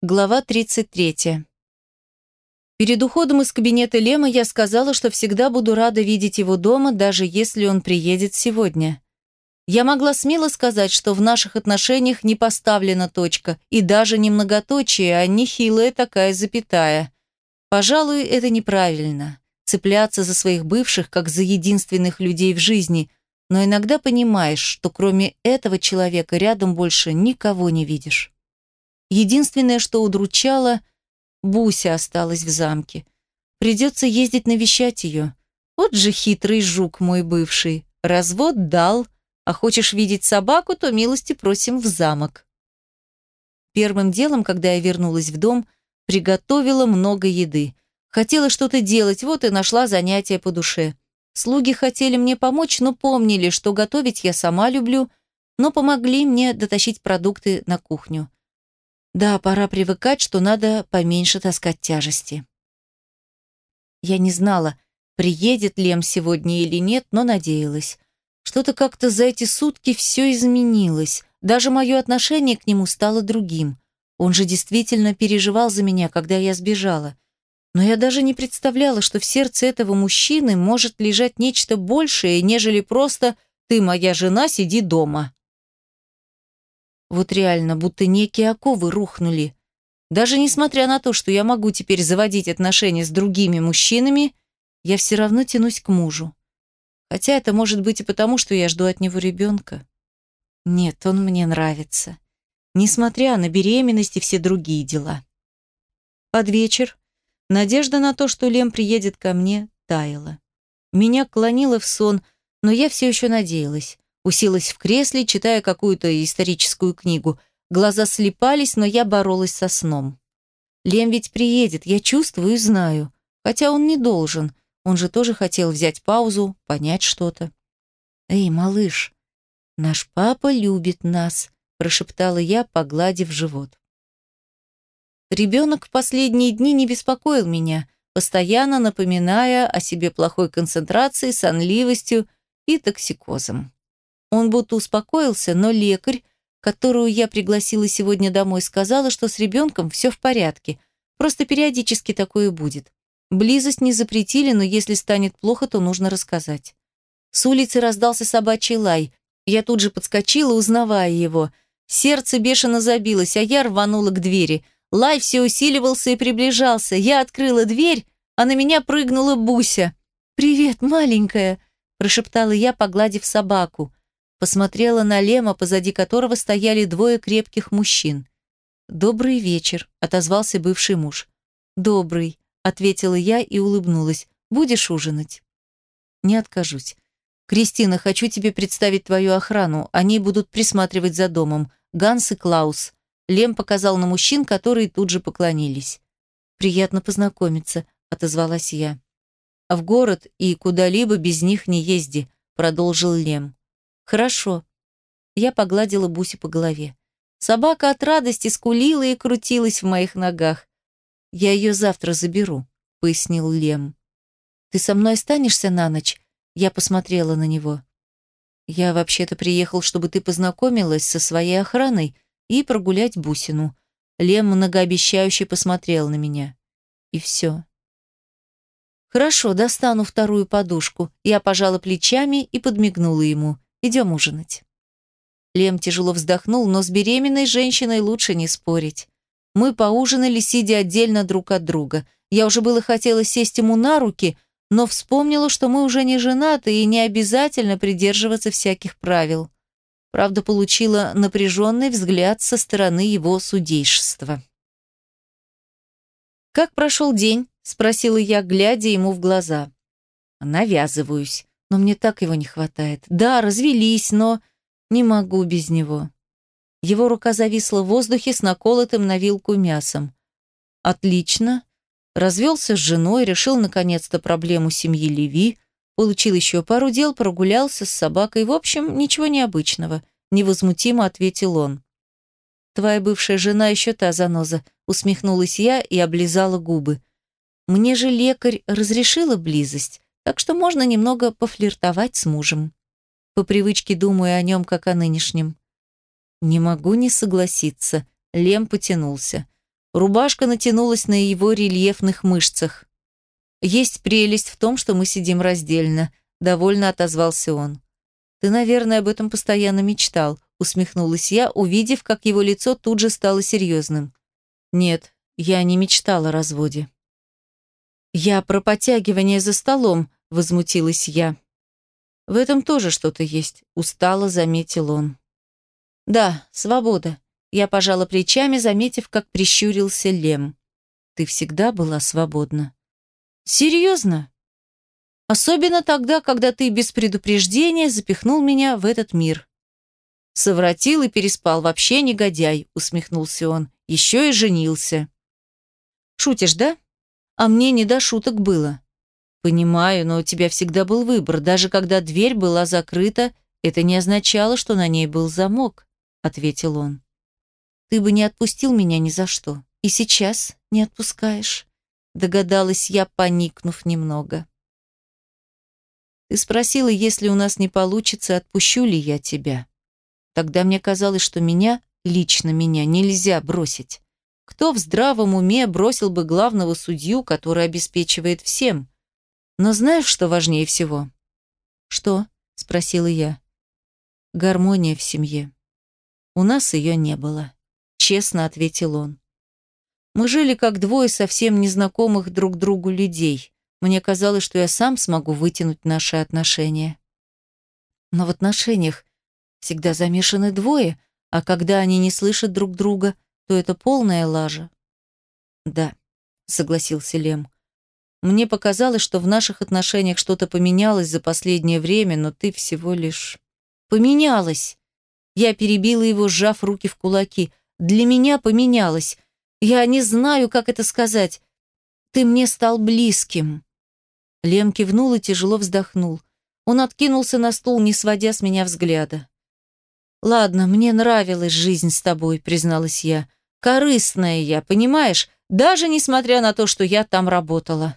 Глава 33. Перед уходом из кабинета Лема я сказала, что всегда буду рада видеть его дома, даже если он приедет сегодня. Я могла смело сказать, что в наших отношениях не поставлена точка, и даже не многоточие, а нехилая такая запятая. Пожалуй, это неправильно. Цепляться за своих бывших, как за единственных людей в жизни, но иногда понимаешь, что кроме этого человека рядом больше никого не видишь. Единственное, что удручало, Буся осталась в замке. Придется ездить навещать ее. Вот же хитрый жук мой бывший. Развод дал, а хочешь видеть собаку, то милости просим в замок. Первым делом, когда я вернулась в дом, приготовила много еды. Хотела что-то делать, вот и нашла занятие по душе. Слуги хотели мне помочь, но помнили, что готовить я сама люблю, но помогли мне дотащить продукты на кухню. Да, пора привыкать, что надо поменьше таскать тяжести. Я не знала, приедет Лем сегодня или нет, но надеялась. Что-то как-то за эти сутки все изменилось. Даже мое отношение к нему стало другим. Он же действительно переживал за меня, когда я сбежала. Но я даже не представляла, что в сердце этого мужчины может лежать нечто большее, нежели просто «ты моя жена, сиди дома». Вот реально, будто некие оковы рухнули. Даже несмотря на то, что я могу теперь заводить отношения с другими мужчинами, я все равно тянусь к мужу. Хотя это может быть и потому, что я жду от него ребенка. Нет, он мне нравится. Несмотря на беременность и все другие дела. Под вечер надежда на то, что Лем приедет ко мне, таяла. Меня клонило в сон, но я все еще надеялась. Уселась в кресле, читая какую-то историческую книгу. Глаза слепались, но я боролась со сном. Лем ведь приедет, я чувствую и знаю. Хотя он не должен. Он же тоже хотел взять паузу, понять что-то. «Эй, малыш, наш папа любит нас», прошептала я, погладив живот. Ребенок в последние дни не беспокоил меня, постоянно напоминая о себе плохой концентрацией, сонливостью и токсикозом. Он будто успокоился, но лекарь, которую я пригласила сегодня домой, сказала, что с ребенком все в порядке, просто периодически такое будет. Близость не запретили, но если станет плохо, то нужно рассказать. С улицы раздался собачий лай. Я тут же подскочила, узнавая его. Сердце бешено забилось, а я рванула к двери. Лай все усиливался и приближался. Я открыла дверь, а на меня прыгнула Буся. «Привет, маленькая!» – прошептала я, погладив собаку. Посмотрела на Лема, позади которого стояли двое крепких мужчин. «Добрый вечер», — отозвался бывший муж. «Добрый», — ответила я и улыбнулась. «Будешь ужинать?» «Не откажусь. Кристина, хочу тебе представить твою охрану. Они будут присматривать за домом. Ганс и Клаус». Лем показал на мужчин, которые тут же поклонились. «Приятно познакомиться», — отозвалась я. «В город и куда-либо без них не езди», — продолжил Лем. «Хорошо». Я погладила Буси по голове. Собака от радости скулила и крутилась в моих ногах. «Я ее завтра заберу», — пояснил Лем. «Ты со мной останешься на ночь?» Я посмотрела на него. «Я вообще-то приехал, чтобы ты познакомилась со своей охраной и прогулять Бусину». Лем многообещающе посмотрел на меня. И все. «Хорошо, достану вторую подушку». Я пожала плечами и подмигнула ему. Идем ужинать». Лем тяжело вздохнул, но с беременной женщиной лучше не спорить. Мы поужинали, сидя отдельно друг от друга. Я уже было хотела сесть ему на руки, но вспомнила, что мы уже не женаты и не обязательно придерживаться всяких правил. Правда, получила напряженный взгляд со стороны его судейшества. «Как прошел день?» – спросила я, глядя ему в глаза. «Навязываюсь», но мне так его не хватает. Да, развелись, но не могу без него. Его рука зависла в воздухе с наколотым на вилку мясом. Отлично. Развелся с женой, решил наконец-то проблему семьи Леви, получил еще пару дел, прогулялся с собакой. В общем, ничего необычного. Невозмутимо ответил он. «Твоя бывшая жена еще та заноза», усмехнулась я и облизала губы. «Мне же лекарь разрешила близость так что можно немного пофлиртовать с мужем. По привычке думаю о нем, как о нынешнем. Не могу не согласиться. Лем потянулся. Рубашка натянулась на его рельефных мышцах. «Есть прелесть в том, что мы сидим раздельно», — довольно отозвался он. «Ты, наверное, об этом постоянно мечтал», — усмехнулась я, увидев, как его лицо тут же стало серьезным. «Нет, я не мечтала о разводе». «Я про потягивание за столом», — возмутилась я. «В этом тоже что-то есть», — устало заметил он. «Да, свобода», — я пожала плечами, заметив, как прищурился Лем. «Ты всегда была свободна». «Серьезно?» «Особенно тогда, когда ты без предупреждения запихнул меня в этот мир». «Совратил и переспал, вообще негодяй», — усмехнулся он. «Еще и женился». «Шутишь, да? А мне не до шуток было». «Понимаю, но у тебя всегда был выбор. Даже когда дверь была закрыта, это не означало, что на ней был замок», — ответил он. «Ты бы не отпустил меня ни за что. И сейчас не отпускаешь» догадалась я, поникнув немного. Ты спросила, если у нас не получится, отпущу ли я тебя. Тогда мне казалось, что меня, лично меня, нельзя бросить. Кто в здравом уме бросил бы главного судью, который обеспечивает всем? Но знаешь, что важнее всего? Что? спросила я. Гармония в семье. У нас ее не было, честно ответил он. Мы жили как двое совсем незнакомых друг другу людей. Мне казалось, что я сам смогу вытянуть наши отношения. Но в отношениях всегда замешаны двое, а когда они не слышат друг друга, то это полная лажа. Да, согласился Лем. Мне показалось, что в наших отношениях что-то поменялось за последнее время, но ты всего лишь... Поменялось! Я перебила его, сжав руки в кулаки. Для меня поменялось. Я не знаю, как это сказать. Ты мне стал близким. Лем кивнул и тяжело вздохнул. Он откинулся на стул, не сводя с меня взгляда. «Ладно, мне нравилась жизнь с тобой», — призналась я. «Корыстная я, понимаешь? Даже несмотря на то, что я там работала.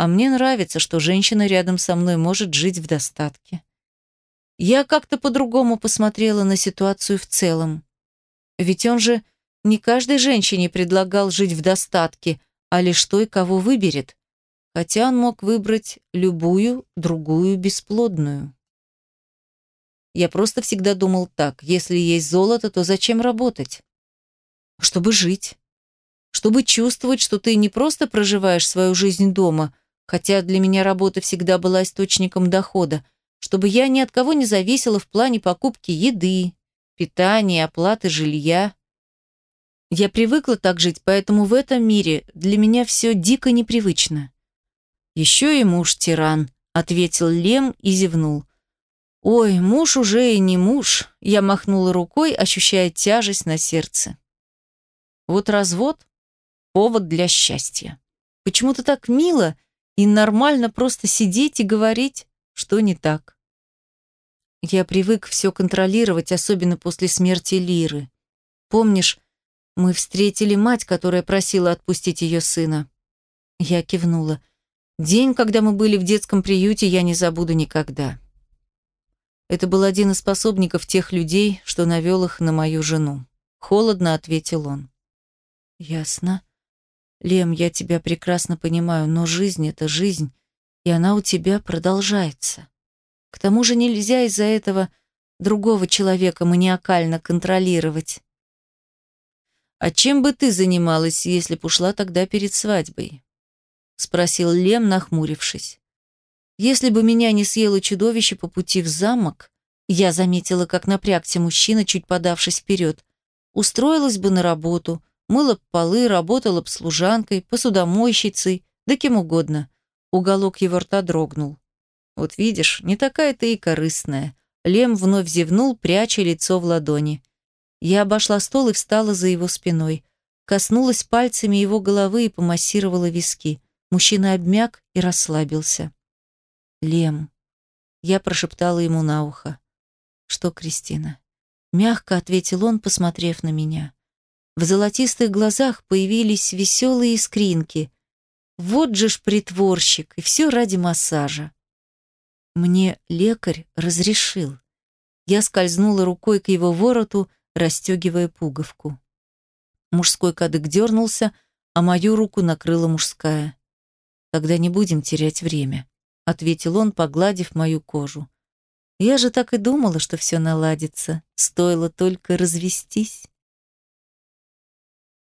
А мне нравится, что женщина рядом со мной может жить в достатке». Я как-то по-другому посмотрела на ситуацию в целом. Ведь он же не каждой женщине предлагал жить в достатке, а лишь той, кого выберет. Хотя он мог выбрать любую, другую бесплодную. Я просто всегда думал так, если есть золото, то зачем работать? Чтобы жить. Чтобы чувствовать, что ты не просто проживаешь свою жизнь дома, хотя для меня работа всегда была источником дохода, чтобы я ни от кого не зависела в плане покупки еды, питания, оплаты жилья. Я привыкла так жить, поэтому в этом мире для меня все дико непривычно. Еще и муж тиран, ответил Лем и зевнул. Ой, муж уже и не муж, я махнула рукой, ощущая тяжесть на сердце. Вот развод — повод для счастья. Почему-то так мило и нормально просто сидеть и говорить, что не так. Я привык все контролировать, особенно после смерти Лиры. Помнишь, мы встретили мать, которая просила отпустить ее сына. Я кивнула. День, когда мы были в детском приюте, я не забуду никогда. Это был один из способников тех людей, что навел их на мою жену. Холодно ответил он. Ясно. Лем, я тебя прекрасно понимаю, но жизнь — это жизнь, и она у тебя продолжается. К тому же нельзя из-за этого другого человека маниакально контролировать. «А чем бы ты занималась, если б ушла тогда перед свадьбой?» — спросил Лем, нахмурившись. «Если бы меня не съело чудовище по пути в замок, я заметила, как напрягся мужчина, чуть подавшись вперед, устроилась бы на работу, мыла б полы, работала б служанкой, посудомойщицей, да кем угодно». Уголок его рта дрогнул. «Вот видишь, не такая ты и корыстная». Лем вновь зевнул, пряча лицо в ладони. Я обошла стол и встала за его спиной. Коснулась пальцами его головы и помассировала виски. Мужчина обмяк и расслабился. «Лем». Я прошептала ему на ухо. «Что, Кристина?» Мягко ответил он, посмотрев на меня. В золотистых глазах появились веселые искринки. Вот же ж притворщик, и все ради массажа. Мне лекарь разрешил. Я скользнула рукой к его вороту, расстегивая пуговку. Мужской кадык дернулся, а мою руку накрыла мужская. «Тогда не будем терять время», — ответил он, погладив мою кожу. «Я же так и думала, что все наладится. Стоило только развестись».